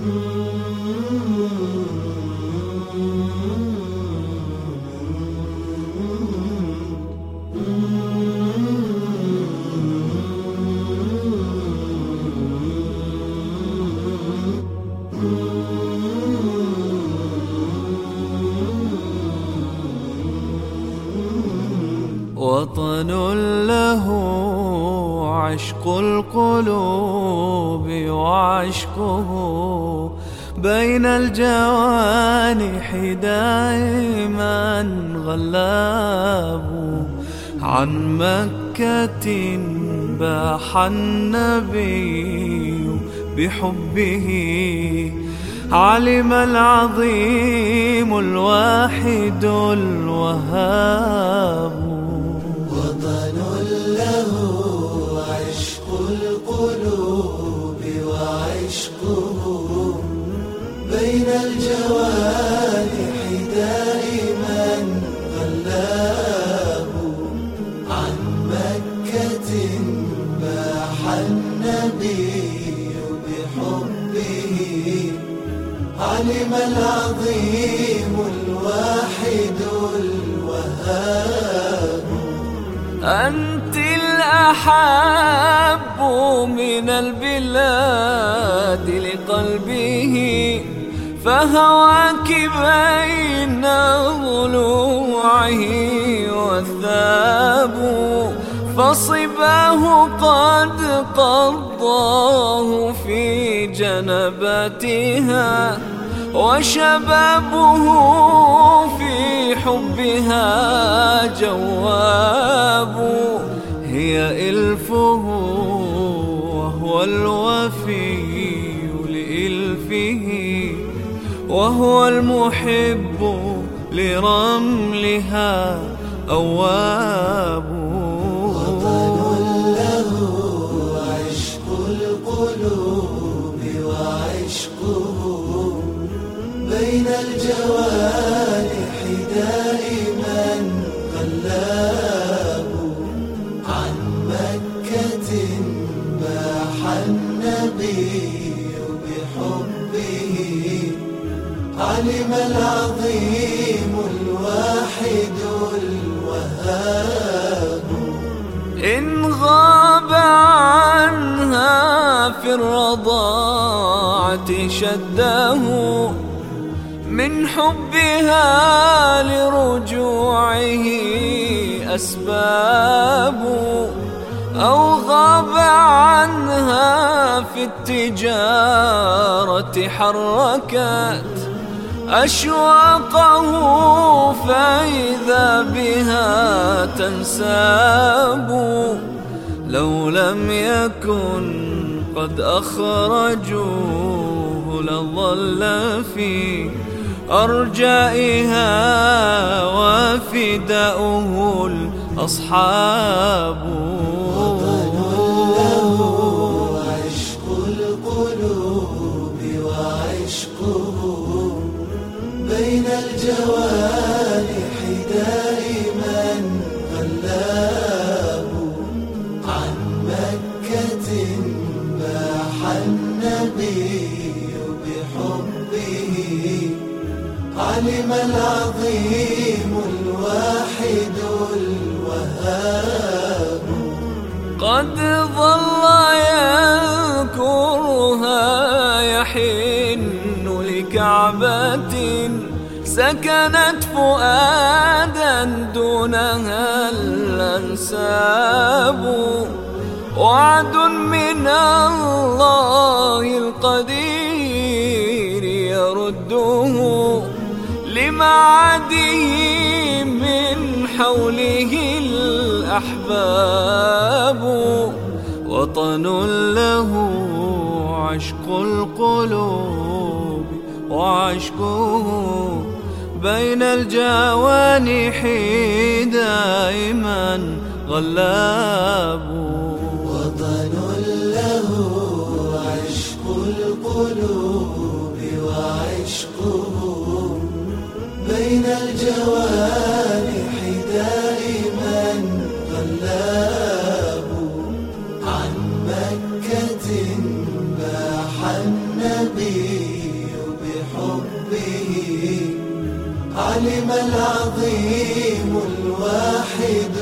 Mm-hmm. وطن له عشق القلوب وعشقه بين الجوانح دائما غلاب. عن مكة باح النبي بحبه. علم العظيم الواحد الوهاب. بين الجوانح دائما غلاب عن مكة باح النبي بحبه علم العظيم الواحد الوهاب أنت الأحب من البلاد لقلبه فهواك بين ضلوعه والثاب فصباه قد قضاه في جنباتها وشبابه في حبها جواب هي إلفه وهو المحب لرملها أواب. وطن له عشق القلوب بين الجوانح علم العظيم الواحد الوهاب. إن غاب عنها في الرضاعة شده من حبها لرجوعه أسباب. أو غاب عنها في التجارة حركت أشواقه فإذا بها تنساب. لو لم يكن قد أخرجوه لظل في أرجائها وفداؤه الأصحاب. علم العظيم الواحد الوهاب. قد ظل يذكرها يحن لكعبة سكنت فؤادا دونها الأنساب. وعد من الله القدير يرده لمعاده من حوله الأحباب. وطن له عشق القلوب وعشقه بين الجوانح دائما غلاب. وطن له عشق القلوب وعشقه بين الجوانح دائما غلاب. عن مكة باح النبي بحبه. علم العظيم الواحد